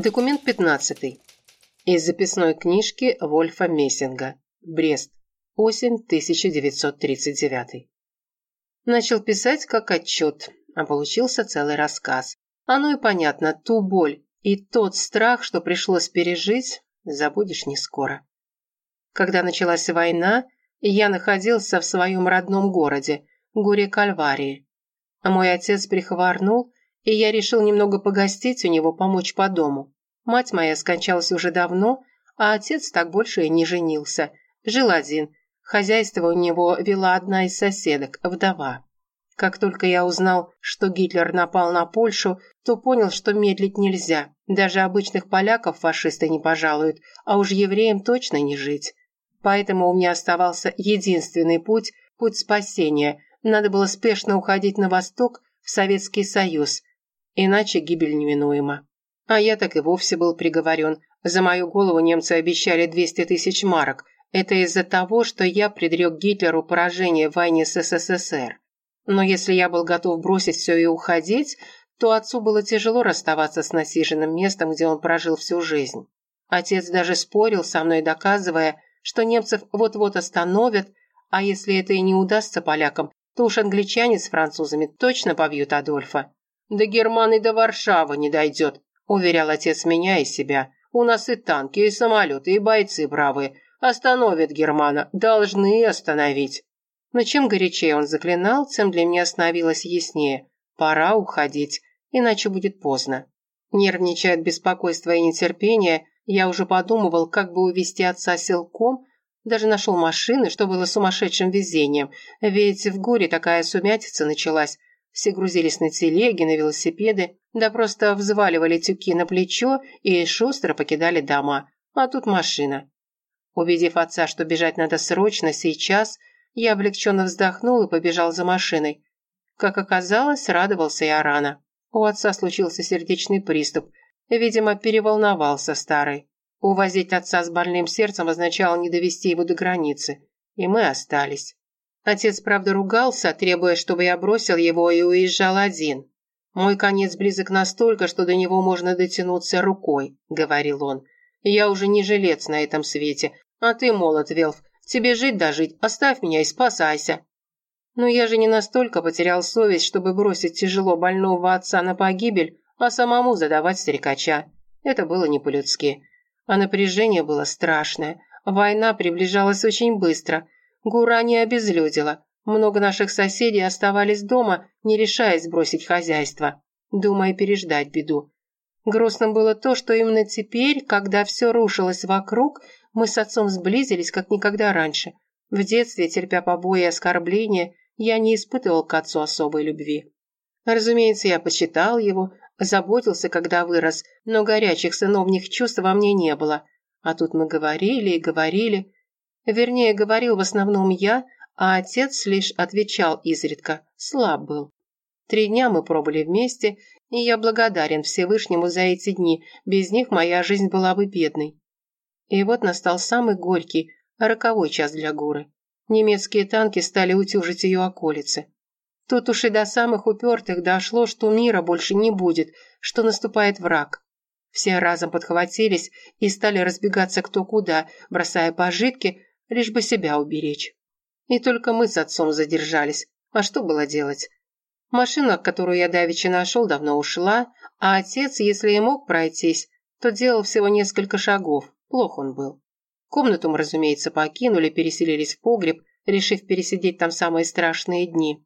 Документ 15. Из записной книжки Вольфа Мессинга. Брест. Осень 1939. Начал писать как отчет, а получился целый рассказ. Оно и понятно, ту боль и тот страх, что пришлось пережить, забудешь не скоро. Когда началась война, я находился в своем родном городе, горе Кальварии. Мой отец прихворнул, и я решил немного погостить у него, помочь по дому. Мать моя скончалась уже давно, а отец так больше и не женился. Жил один. Хозяйство у него вела одна из соседок, вдова. Как только я узнал, что Гитлер напал на Польшу, то понял, что медлить нельзя. Даже обычных поляков фашисты не пожалуют, а уж евреям точно не жить. Поэтому у меня оставался единственный путь – путь спасения. Надо было спешно уходить на восток, в Советский Союз. Иначе гибель неминуема. А я так и вовсе был приговорен. За мою голову немцы обещали 200 тысяч марок. Это из-за того, что я предрек Гитлеру поражение в войне с СССР. Но если я был готов бросить все и уходить, то отцу было тяжело расставаться с насиженным местом, где он прожил всю жизнь. Отец даже спорил со мной, доказывая, что немцев вот-вот остановят, а если это и не удастся полякам, то уж англичане с французами точно побьют Адольфа. «До Германии до Варшавы не дойдет», – уверял отец меня и себя. «У нас и танки, и самолеты, и бойцы бравые. Остановят Германа, должны остановить». Но чем горячее он заклинал, тем для меня становилось яснее. Пора уходить, иначе будет поздно. Нервничая от беспокойства и нетерпения, я уже подумывал, как бы увезти отца силком, даже нашел машины, что было сумасшедшим везением, ведь в горе такая сумятица началась. Все грузились на телеги, на велосипеды, да просто взваливали тюки на плечо и шустро покидали дома. А тут машина. Убедив отца, что бежать надо срочно, сейчас, я облегченно вздохнул и побежал за машиной. Как оказалось, радовался я рано. У отца случился сердечный приступ. Видимо, переволновался старый. Увозить отца с больным сердцем означало не довести его до границы. И мы остались. Отец, правда, ругался, требуя, чтобы я бросил его и уезжал один. «Мой конец близок настолько, что до него можно дотянуться рукой», — говорил он. «Я уже не жилец на этом свете, а ты молод, Велф. Тебе жить да жить, оставь меня и спасайся». Но я же не настолько потерял совесть, чтобы бросить тяжело больного отца на погибель, а самому задавать старикача. Это было не по-людски. А напряжение было страшное. Война приближалась очень быстро. Гура не обезлюдила. Много наших соседей оставались дома, не решаясь бросить хозяйство, думая переждать беду. Грустно было то, что именно теперь, когда все рушилось вокруг, мы с отцом сблизились, как никогда раньше. В детстве, терпя побои и оскорбления, я не испытывал к отцу особой любви. Разумеется, я почитал его, Заботился, когда вырос, но горячих сыновних чувств во мне не было. А тут мы говорили и говорили. Вернее, говорил в основном я, а отец лишь отвечал изредка, слаб был. Три дня мы пробыли вместе, и я благодарен Всевышнему за эти дни, без них моя жизнь была бы бедной. И вот настал самый горький, роковой час для Гуры. Немецкие танки стали утюжить ее околицы. Тут уж и до самых упертых дошло, что мира больше не будет, что наступает враг. Все разом подхватились и стали разбегаться кто куда, бросая пожитки, лишь бы себя уберечь. И только мы с отцом задержались. А что было делать? Машина, которую я давеча нашел, давно ушла, а отец, если и мог пройтись, то делал всего несколько шагов. Плох он был. Комнату мы, разумеется, покинули, переселились в погреб, решив пересидеть там самые страшные дни.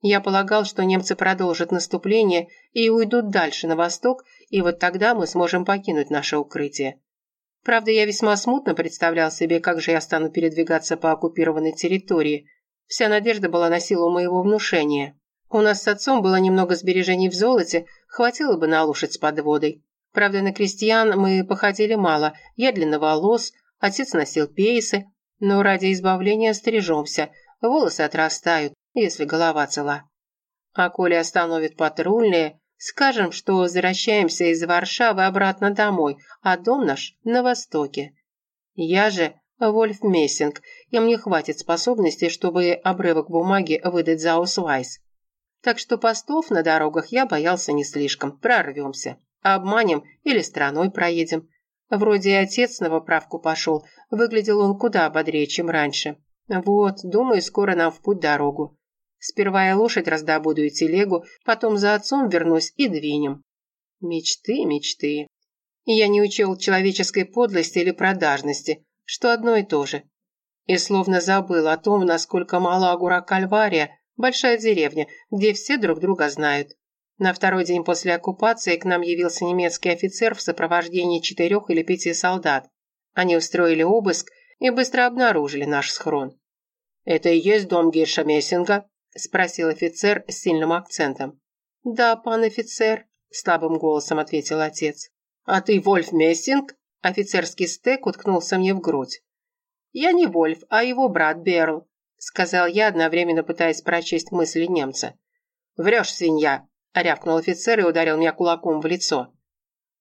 Я полагал, что немцы продолжат наступление и уйдут дальше на восток, и вот тогда мы сможем покинуть наше укрытие. Правда, я весьма смутно представлял себе, как же я стану передвигаться по оккупированной территории. Вся надежда была на силу моего внушения. У нас с отцом было немного сбережений в золоте, хватило бы на лошадь с подводой. Правда, на крестьян мы походили мало, я длинноволос, отец носил пейсы, но ради избавления стрижемся, волосы отрастают, если голова цела. А коли остановят патрульные, скажем, что возвращаемся из Варшавы обратно домой, а дом наш на востоке. Я же Вольф Мессинг, и мне хватит способностей, чтобы обрывок бумаги выдать за Аусвайс. Так что постов на дорогах я боялся не слишком, прорвемся. Обманем или стороной проедем. Вроде и отец на поправку пошел. Выглядел он куда бодрее, чем раньше. Вот, думаю, скоро нам в путь дорогу. Сперва я лошадь раздобуду и телегу, потом за отцом вернусь и двинем. Мечты, мечты. Я не учел человеческой подлости или продажности, что одно и то же. И словно забыл о том, насколько мала Агура Кальвария, большая деревня, где все друг друга знают. На второй день после оккупации к нам явился немецкий офицер в сопровождении четырех или пяти солдат. Они устроили обыск и быстро обнаружили наш схрон. «Это и есть дом Гирша Мессинга?» – спросил офицер с сильным акцентом. «Да, пан офицер», – слабым голосом ответил отец. «А ты Вольф Мессинг?» Офицерский стек уткнулся мне в грудь. «Я не Вольф, а его брат Берл», – сказал я, одновременно пытаясь прочесть мысли немца. «Врешь, свинья», – рявкнул офицер и ударил меня кулаком в лицо.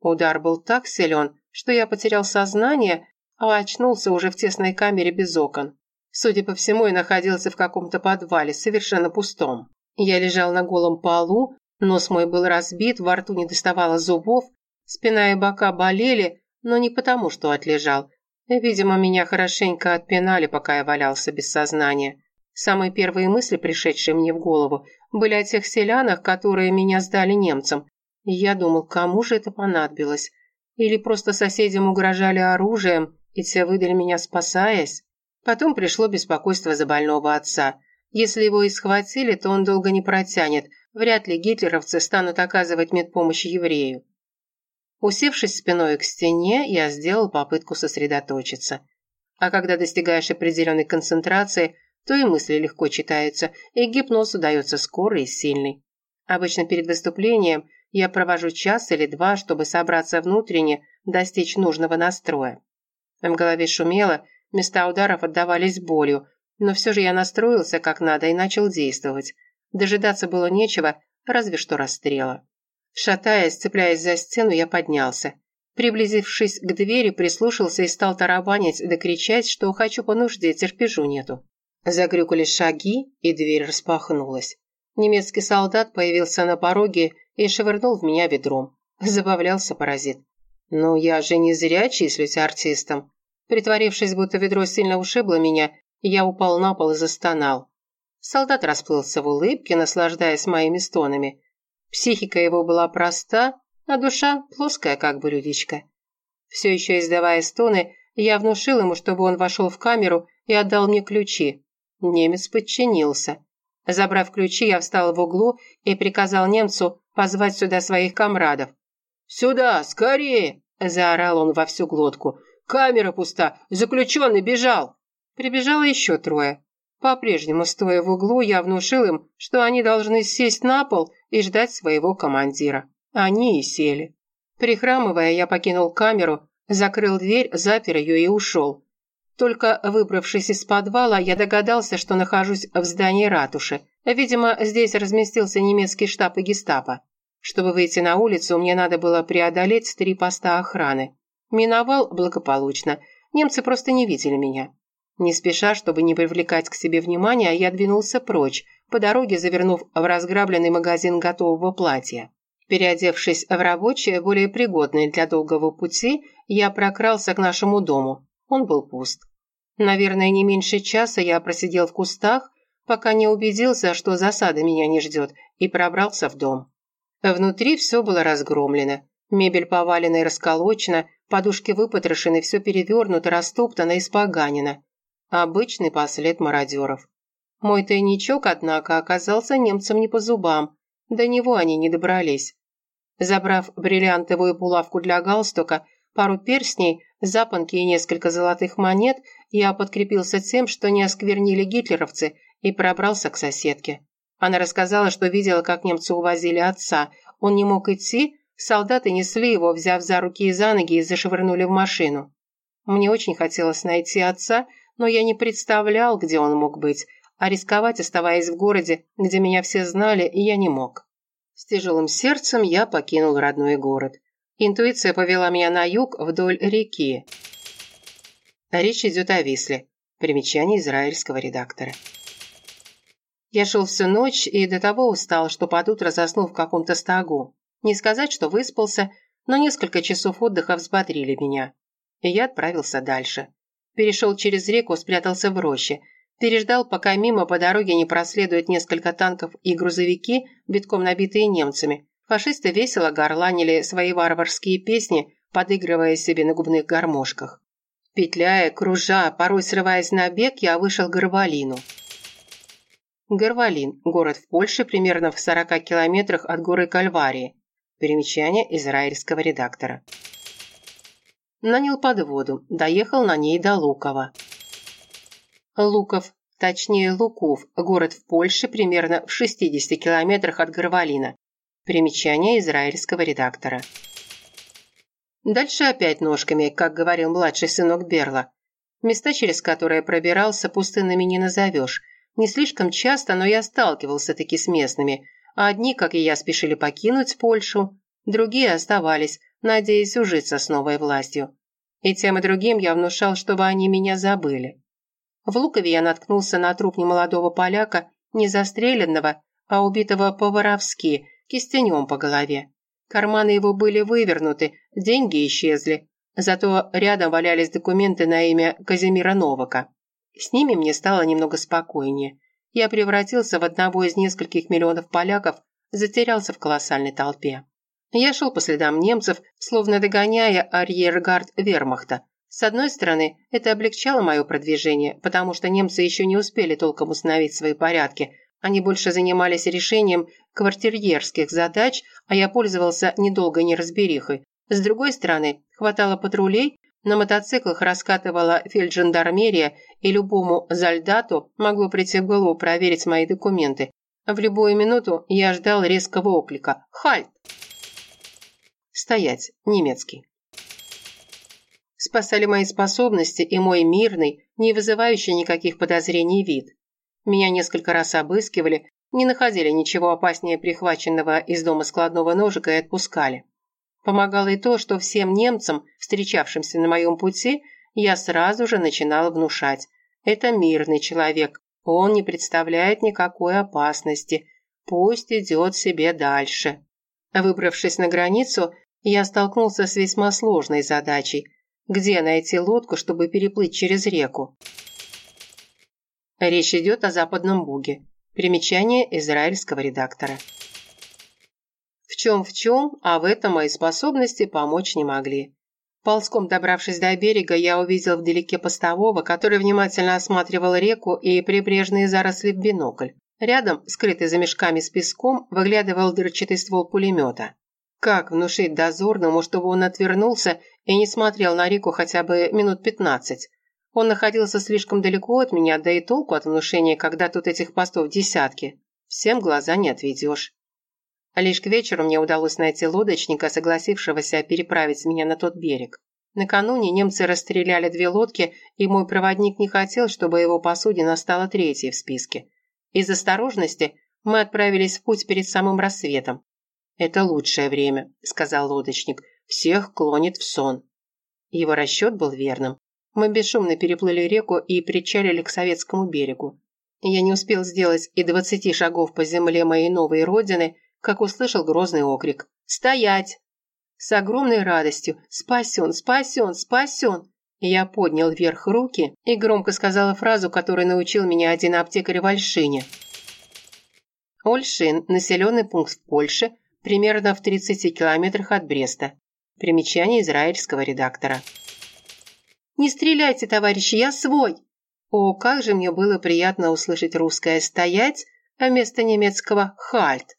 Удар был так силен, что я потерял сознание, а очнулся уже в тесной камере без окон. Судя по всему, я находился в каком-то подвале, совершенно пустом. Я лежал на голом полу, нос мой был разбит, во рту не доставало зубов, спина и бока болели, но не потому, что отлежал. Видимо, меня хорошенько отпинали, пока я валялся без сознания. Самые первые мысли, пришедшие мне в голову, были о тех селянах, которые меня сдали немцам. Я думал, кому же это понадобилось? Или просто соседям угрожали оружием, и те выдали меня, спасаясь? Потом пришло беспокойство за больного отца. Если его и схватили, то он долго не протянет. Вряд ли гитлеровцы станут оказывать медпомощь еврею. Усевшись спиной к стене, я сделал попытку сосредоточиться. А когда достигаешь определенной концентрации – то и мысли легко читаются, и гипноз удается скорый и сильный. Обычно перед выступлением я провожу час или два, чтобы собраться внутренне, достичь нужного настроя. В голове шумело, места ударов отдавались болью, но все же я настроился как надо и начал действовать. Дожидаться было нечего, разве что расстрела. Шатаясь, цепляясь за стену, я поднялся. Приблизившись к двери, прислушался и стал тарабанить да кричать, что хочу по нужде, терпежу нету. Загрюкали шаги, и дверь распахнулась. Немецкий солдат появился на пороге и швырнул в меня ведром. Забавлялся паразит. «Ну, я же не зря числюсь артистом». Притворившись, будто ведро сильно ушибло меня, я упал на пол и застонал. Солдат расплылся в улыбке, наслаждаясь моими стонами. Психика его была проста, а душа плоская, как блюдечко. Все еще издавая стоны, я внушил ему, чтобы он вошел в камеру и отдал мне ключи. Немец подчинился. Забрав ключи, я встал в углу и приказал немцу позвать сюда своих комрадов. «Сюда, скорее!» – заорал он во всю глотку. «Камера пуста! Заключенный бежал!» Прибежало еще трое. По-прежнему, стоя в углу, я внушил им, что они должны сесть на пол и ждать своего командира. Они и сели. Прихрамывая, я покинул камеру, закрыл дверь, запер ее и ушел. Только выбравшись из подвала, я догадался, что нахожусь в здании ратуши. Видимо, здесь разместился немецкий штаб и гестапо. Чтобы выйти на улицу, мне надо было преодолеть три поста охраны. Миновал благополучно. Немцы просто не видели меня. Не спеша, чтобы не привлекать к себе внимания, я двинулся прочь, по дороге завернув в разграбленный магазин готового платья. Переодевшись в рабочее, более пригодное для долгого пути, я прокрался к нашему дому. Он был пуст. Наверное, не меньше часа я просидел в кустах, пока не убедился, что засада меня не ждет, и пробрался в дом. Внутри все было разгромлено. Мебель повалена и расколочена, подушки выпотрошены, все перевернуто, растоптано и споганено. Обычный послед мародеров. Мой тайничок, однако, оказался немцам не по зубам. До него они не добрались. Забрав бриллиантовую булавку для галстука, пару перстней, запонки и несколько золотых монет, я подкрепился тем, что не осквернили гитлеровцы, и пробрался к соседке. Она рассказала, что видела, как немцы увозили отца. Он не мог идти, солдаты несли его, взяв за руки и за ноги, и зашвырнули в машину. Мне очень хотелось найти отца, но я не представлял, где он мог быть, а рисковать, оставаясь в городе, где меня все знали, я не мог. С тяжелым сердцем я покинул родной город. Интуиция повела меня на юг вдоль реки. Речь идет о Висле. Примечание израильского редактора. Я шел всю ночь и до того устал, что под утро заснул в каком-то стогу. Не сказать, что выспался, но несколько часов отдыха взбодрили меня. И я отправился дальше. Перешел через реку, спрятался в роще. Переждал, пока мимо по дороге не проследуют несколько танков и грузовики, битком набитые немцами. Фашисты весело горланили свои варварские песни, подыгрывая себе на губных гармошках. Петляя, кружа, порой срываясь на бег, я вышел к Горвалину. Горвалин – город в Польше, примерно в 40 километрах от горы Кальварии. Перемечание израильского редактора. Нанял подводу, доехал на ней до Лукова. Луков, точнее Луков, город в Польше, примерно в 60 километрах от Горвалина. Примечание израильского редактора. Дальше опять ножками, как говорил младший сынок Берла. Места, через которые пробирался, пустынными не назовешь. Не слишком часто, но я сталкивался таки с местными – одни, как и я, спешили покинуть Польшу, другие оставались, надеясь ужиться с новой властью. И тем и другим я внушал, чтобы они меня забыли. В Лукове я наткнулся на труп немолодого поляка, не застреленного, а убитого по-воровски, кистенем по голове. Карманы его были вывернуты, деньги исчезли. Зато рядом валялись документы на имя Казимира Новака. С ними мне стало немного спокойнее я превратился в одного из нескольких миллионов поляков, затерялся в колоссальной толпе. Я шел по следам немцев, словно догоняя арьергард вермахта. С одной стороны, это облегчало мое продвижение, потому что немцы еще не успели толком установить свои порядки. Они больше занимались решением квартирьерских задач, а я пользовался недолгой неразберихой. С другой стороны, хватало патрулей, на мотоциклах раскатывала фельджандармерия, и любому зальдату могло прийти в голову проверить мои документы. В любую минуту я ждал резкого оклика «Хальт!». Стоять, немецкий. Спасали мои способности и мой мирный, не вызывающий никаких подозрений вид. Меня несколько раз обыскивали, не находили ничего опаснее прихваченного из дома складного ножика и отпускали. Помогало и то, что всем немцам, встречавшимся на моем пути, я сразу же начинала внушать. Это мирный человек, он не представляет никакой опасности, пусть идет себе дальше. Выбравшись на границу, я столкнулся с весьма сложной задачей. Где найти лодку, чтобы переплыть через реку? Речь идет о Западном Буге. Примечание израильского редактора. Чем в чем, а в этом мои способности помочь не могли. Ползком добравшись до берега, я увидел вдалеке постового, который внимательно осматривал реку и прибрежные заросли в бинокль. Рядом, скрытый за мешками с песком, выглядывал дырчатый ствол пулемета. Как внушить дозорному, чтобы он отвернулся и не смотрел на реку хотя бы минут пятнадцать? Он находился слишком далеко от меня, да и толку от внушения, когда тут этих постов десятки. Всем глаза не отведешь. Лишь к вечеру мне удалось найти лодочника, согласившегося переправить меня на тот берег. Накануне немцы расстреляли две лодки, и мой проводник не хотел, чтобы его посудина стала третьей в списке. Из осторожности мы отправились в путь перед самым рассветом. «Это лучшее время», — сказал лодочник. «Всех клонит в сон». Его расчет был верным. Мы бесшумно переплыли реку и причалили к советскому берегу. Я не успел сделать и двадцати шагов по земле моей новой родины, как услышал грозный окрик «Стоять!». С огромной радостью «Спасен! Спасен! Спасен!» Я поднял вверх руки и громко сказала фразу, которую научил меня один аптекарь в Ольшине. Ольшин – населенный пункт в Польше, примерно в 30 километрах от Бреста. Примечание израильского редактора. «Не стреляйте, товарищи, я свой!» О, как же мне было приятно услышать русское «стоять» вместо немецкого «хальт».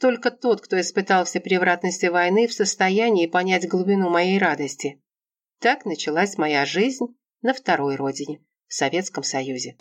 Только тот, кто испытал все превратности войны, в состоянии понять глубину моей радости. Так началась моя жизнь на второй родине, в Советском Союзе.